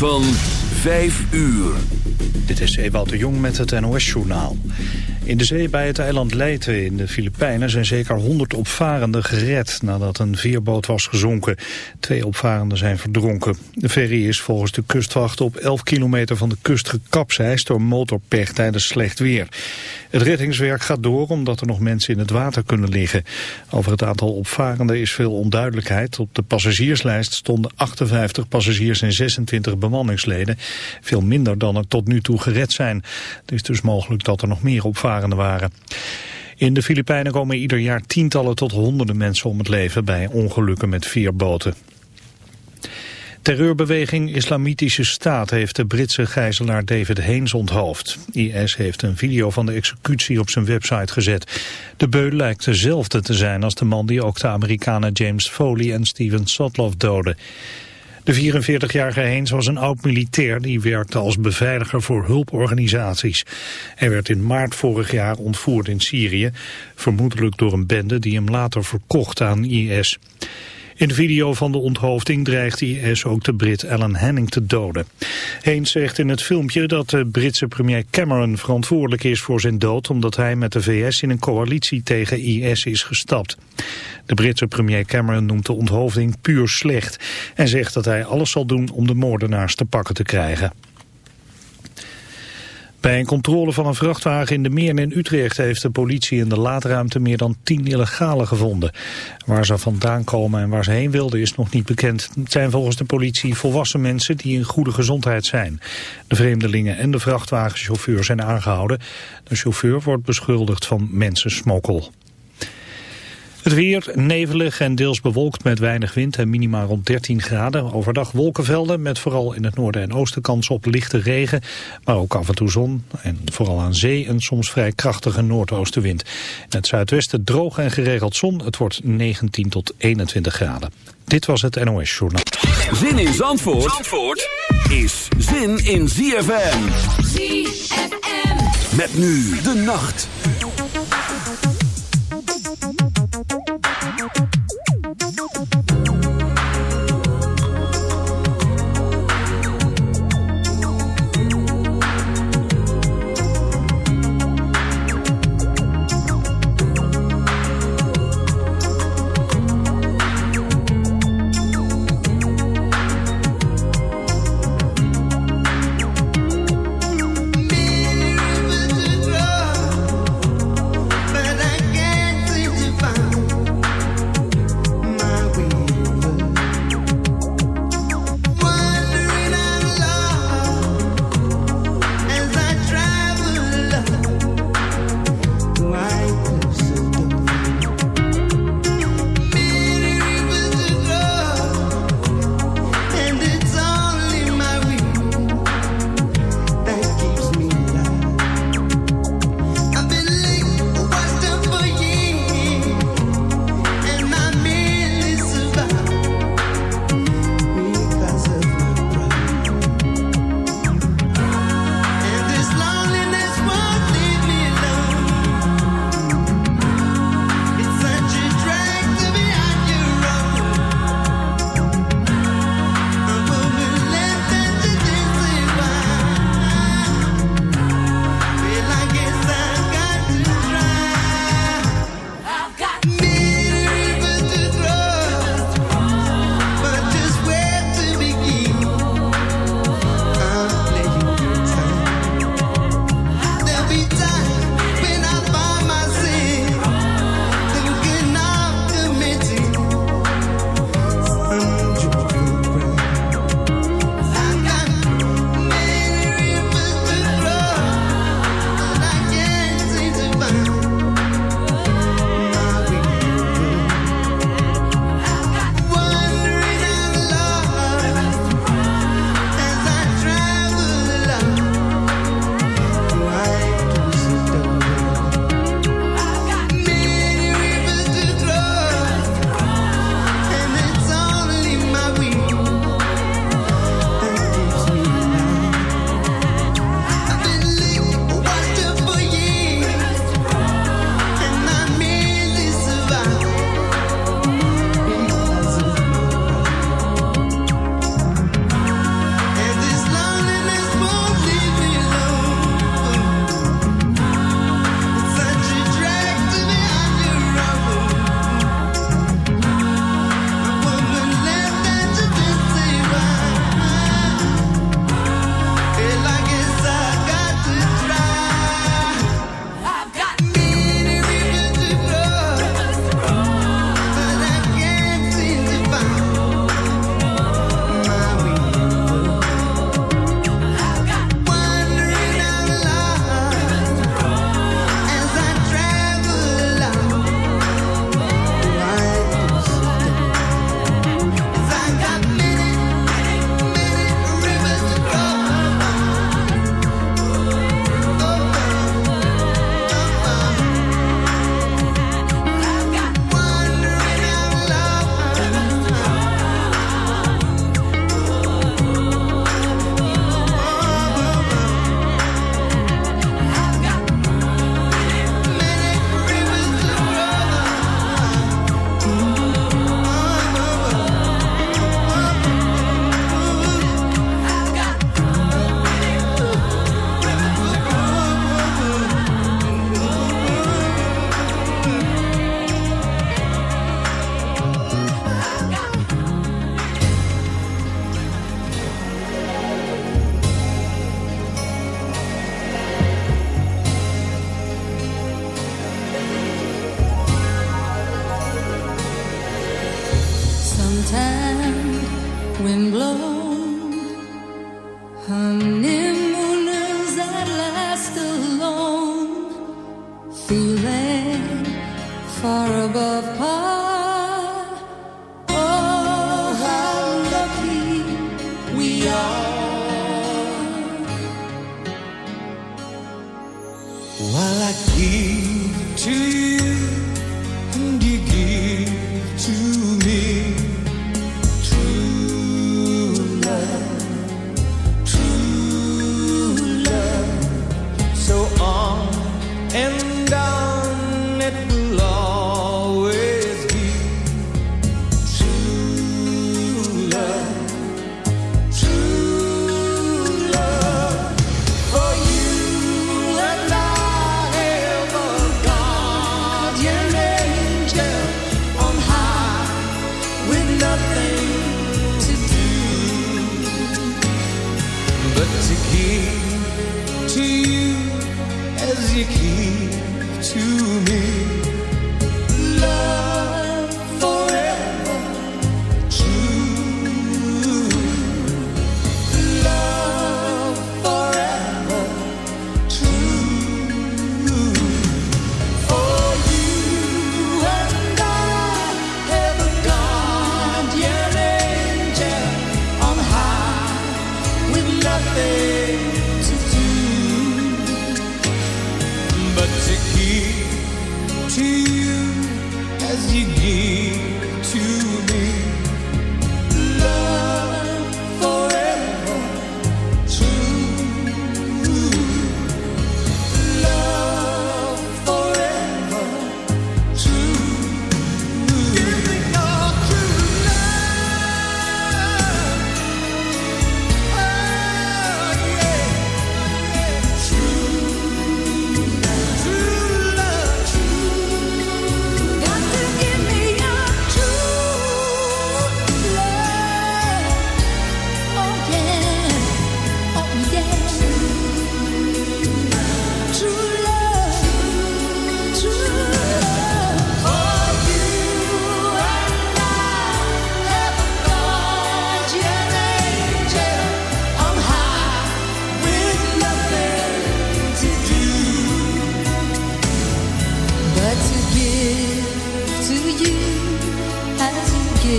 Van 5 uur. Dit is Ewout de Jong met het NOS-journaal. In de zee bij het eiland Leyte in de Filipijnen zijn zeker 100 opvarenden gered nadat een veerboot was gezonken. Twee opvarenden zijn verdronken. De ferry is volgens de kustwacht op 11 kilometer van de kust gekapseist door motorpech tijdens slecht weer. Het reddingswerk gaat door omdat er nog mensen in het water kunnen liggen. Over het aantal opvarenden is veel onduidelijkheid. Op de passagierslijst stonden 58 passagiers en 26 bemanningsleden. Veel minder dan er tot nu toe gered zijn. Het is dus mogelijk dat er nog meer opvarenden waren. In de Filipijnen komen ieder jaar tientallen tot honderden mensen om het leven bij ongelukken met veerboten. Terreurbeweging Islamitische Staat heeft de Britse gijzelaar David Heens onthoofd. IS heeft een video van de executie op zijn website gezet. De beul lijkt dezelfde te zijn als de man die ook de Amerikanen James Foley en Steven Sotloff doodde. De 44-jarige Heens was een oud-militair die werkte als beveiliger voor hulporganisaties. Hij werd in maart vorig jaar ontvoerd in Syrië, vermoedelijk door een bende die hem later verkocht aan IS. In de video van de onthoofding dreigt IS ook de Brit Alan Henning te doden. Heens zegt in het filmpje dat de Britse premier Cameron verantwoordelijk is voor zijn dood... omdat hij met de VS in een coalitie tegen IS is gestapt. De Britse premier Cameron noemt de onthoofding puur slecht... en zegt dat hij alles zal doen om de moordenaars te pakken te krijgen. Bij een controle van een vrachtwagen in de Meern in Utrecht heeft de politie in de laadruimte meer dan tien illegale gevonden. Waar ze vandaan komen en waar ze heen wilden is nog niet bekend. Het zijn volgens de politie volwassen mensen die in goede gezondheid zijn. De vreemdelingen en de vrachtwagenchauffeur zijn aangehouden. De chauffeur wordt beschuldigd van mensensmokkel. Het weer nevelig en deels bewolkt met weinig wind en minima rond 13 graden. Overdag wolkenvelden met vooral in het noorden en oosten kans op lichte regen. Maar ook af en toe zon en vooral aan zee een soms vrij krachtige noordoostenwind. In het zuidwesten droog en geregeld zon. Het wordt 19 tot 21 graden. Dit was het NOS Journaal. Zin in Zandvoort, Zandvoort is zin in ZFM. ZFM. Met nu de nacht.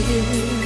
Be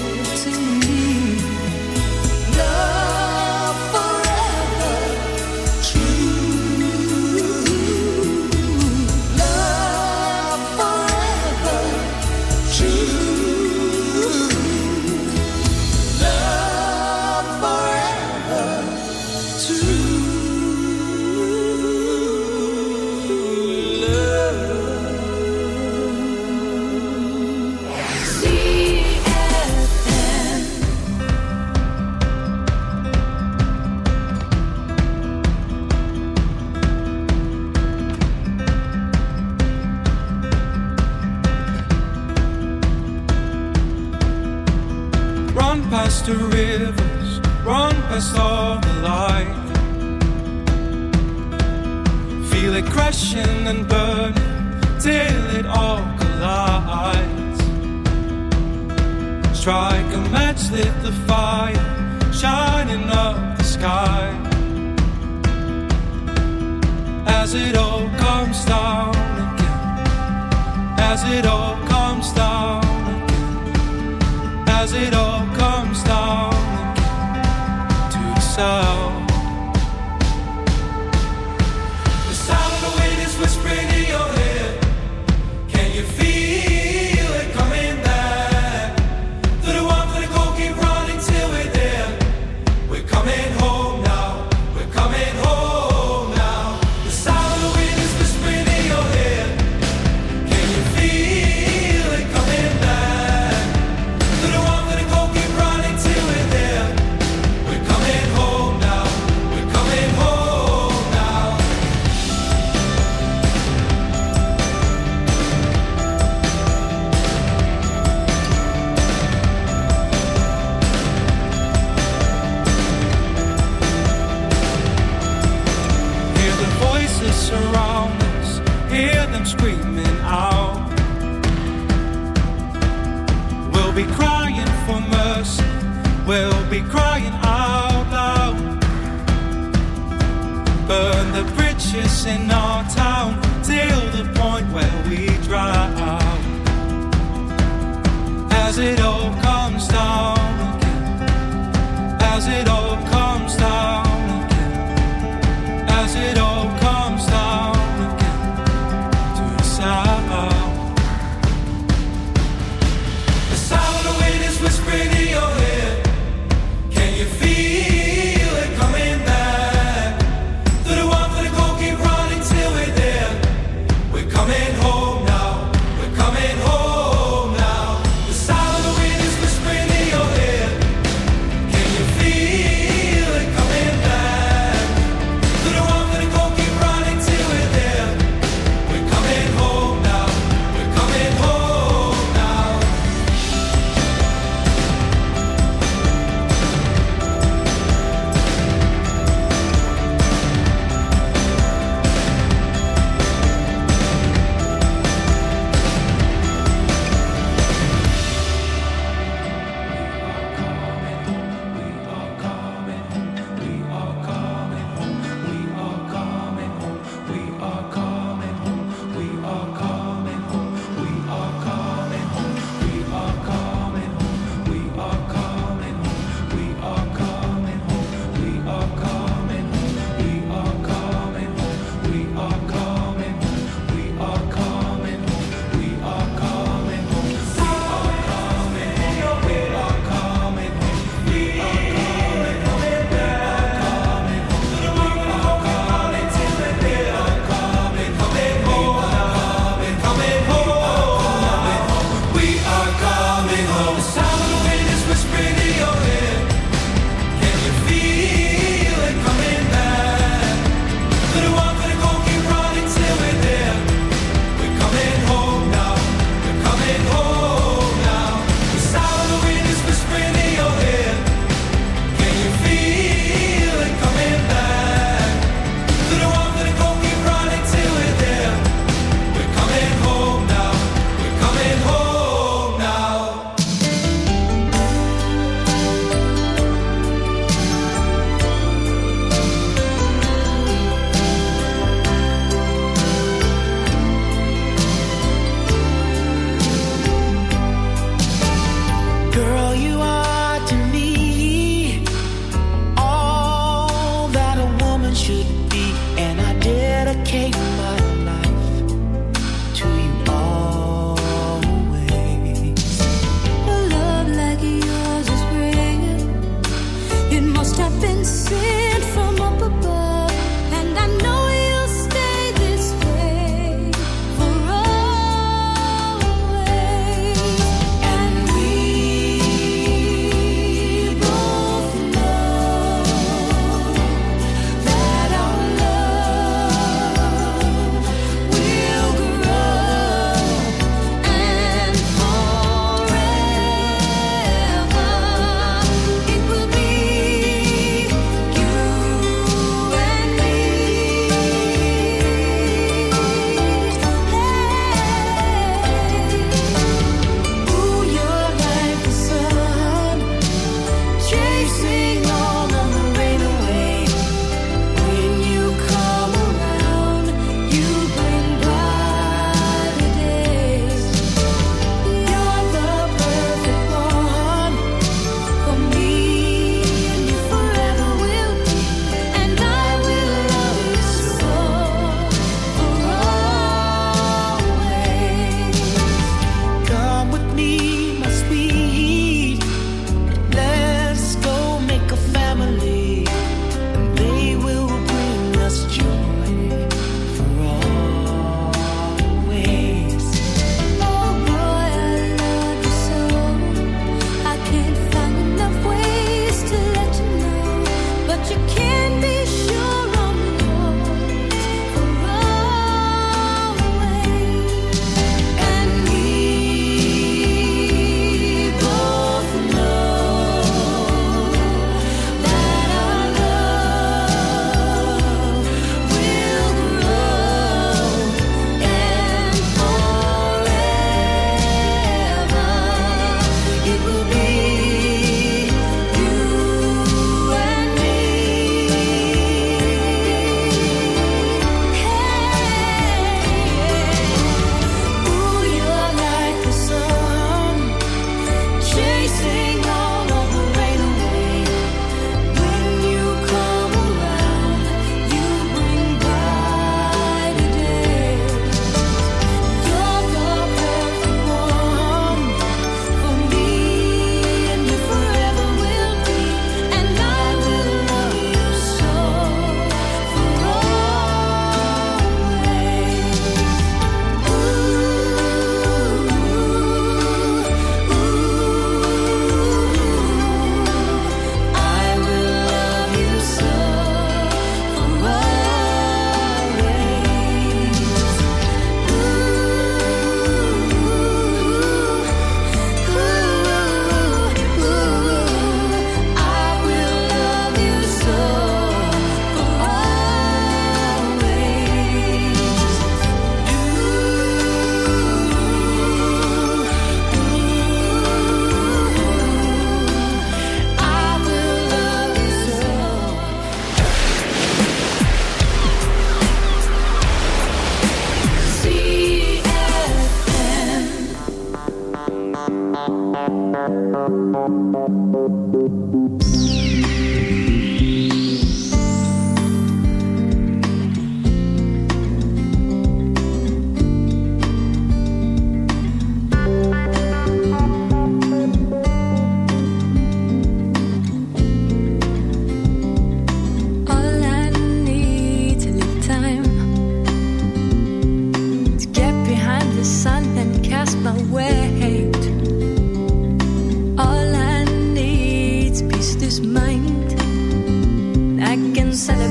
celebrate.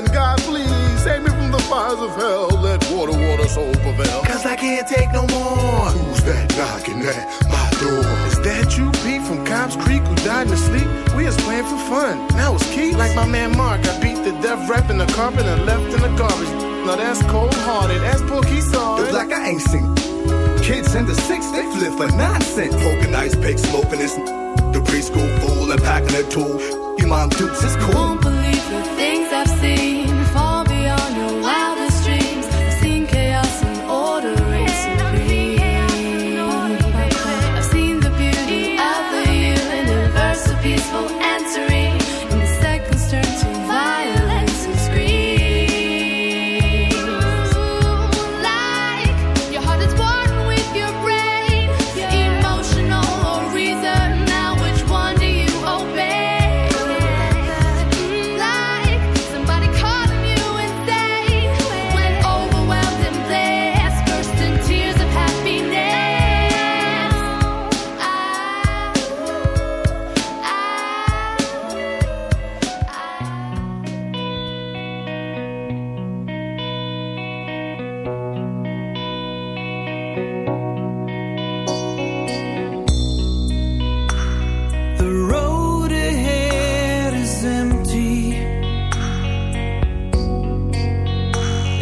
I'm on my knees begging God, please save me from the fires of hell. Let water, water, soul prevail. Cause I can't take no more. Who's that knocking at my door? Is that you, Pete, from Cobb's Creek, who died in his sleep? We was playing for fun. Now it's Keith. Like my man Mark, I beat the death rap in the carpet and left in the garbage. Now that's cold hearted. That's Pookie saw Look like I ain't seen. Kids in the six, they flip for nonsense. Poking ice pick, smoking this. The preschool fool and packing a tool. You mom dukes is cool. Won't believe the things I've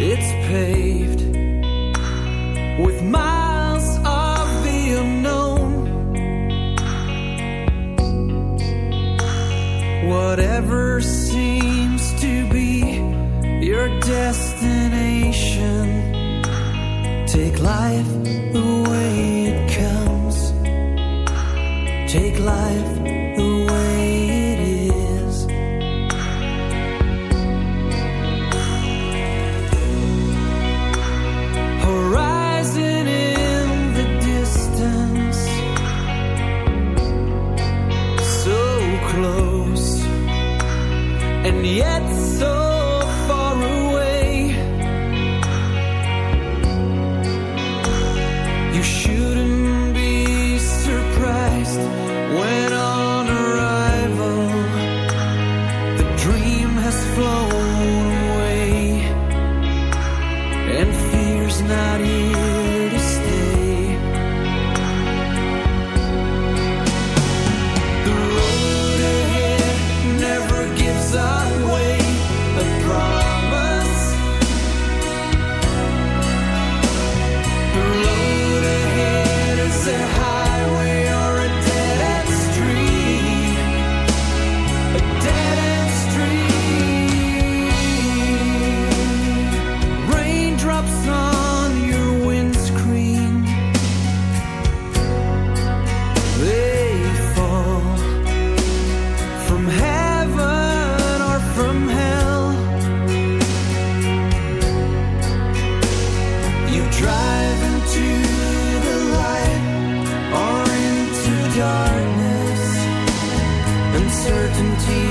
It's paved with miles of the unknown. Whatever seems to be your destination, take life the way it comes. Take life certainty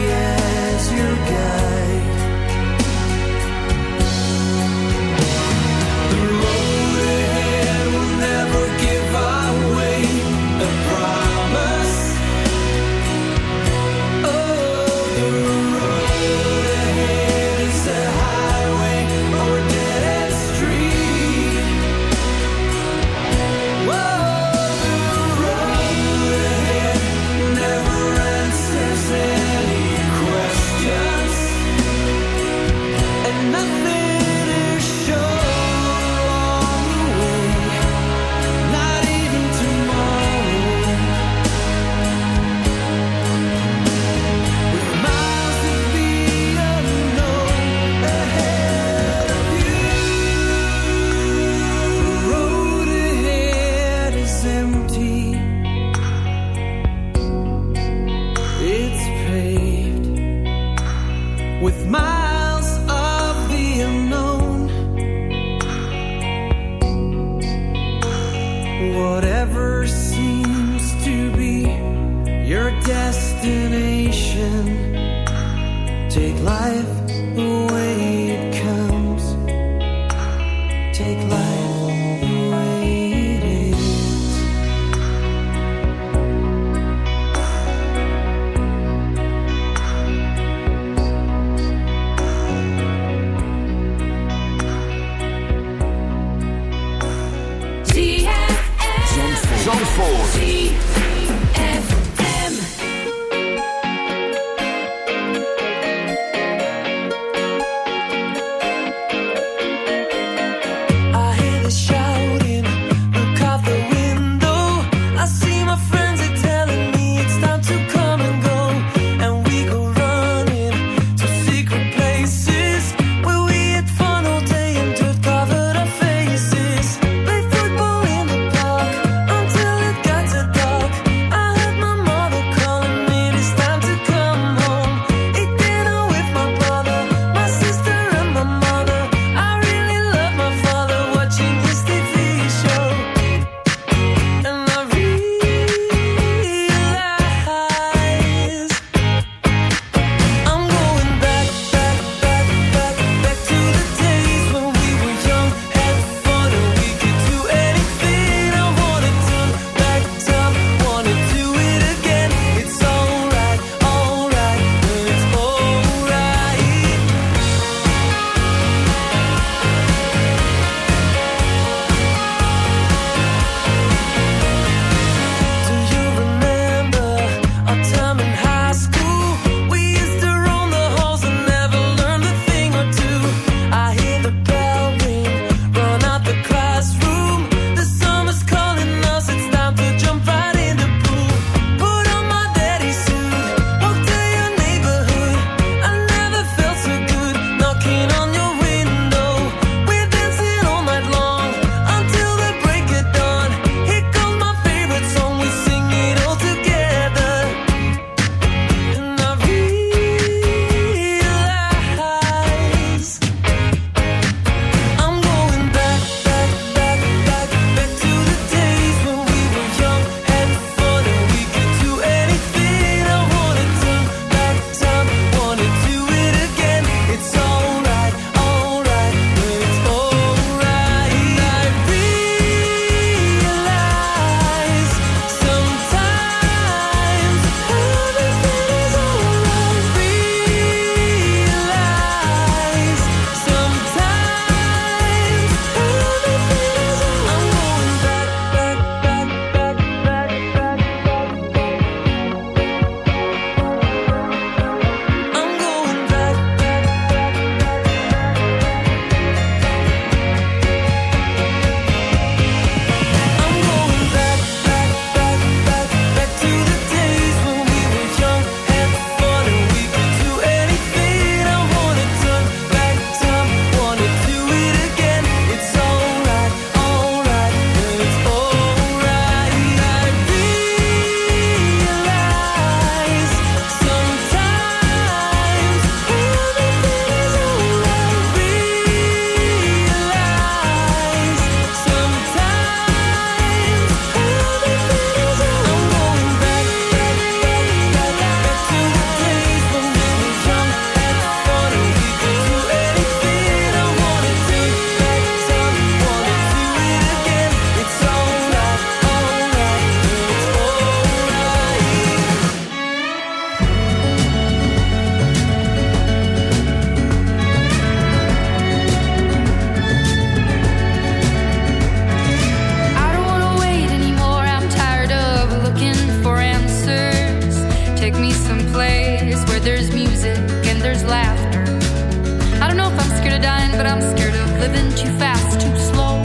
living too fast, too slow.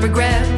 Regret,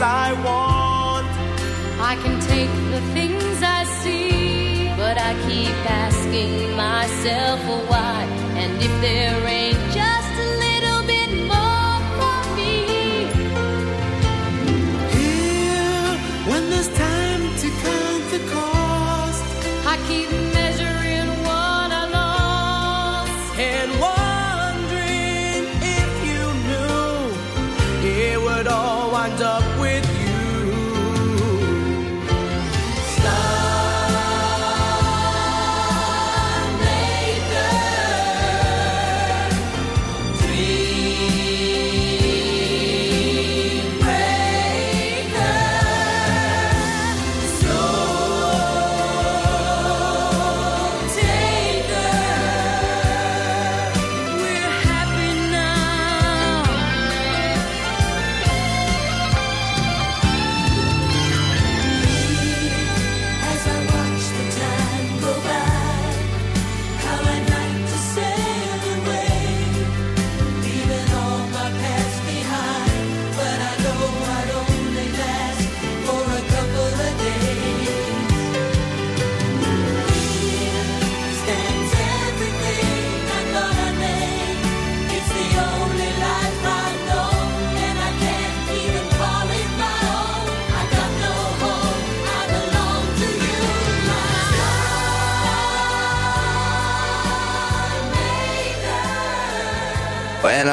I want. I can take the things I see, but I keep asking myself why. And if there ain't just